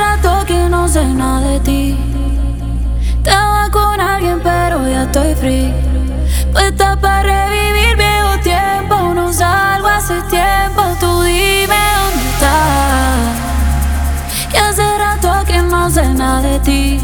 rato que no sé nada de ti. Estaba con alguien, pero ya estoy free. Puesta para revivir viejo tiempo. No salgo hace tiempo. Tú dime dónde estás. Que hace rato que no sé nada de ti.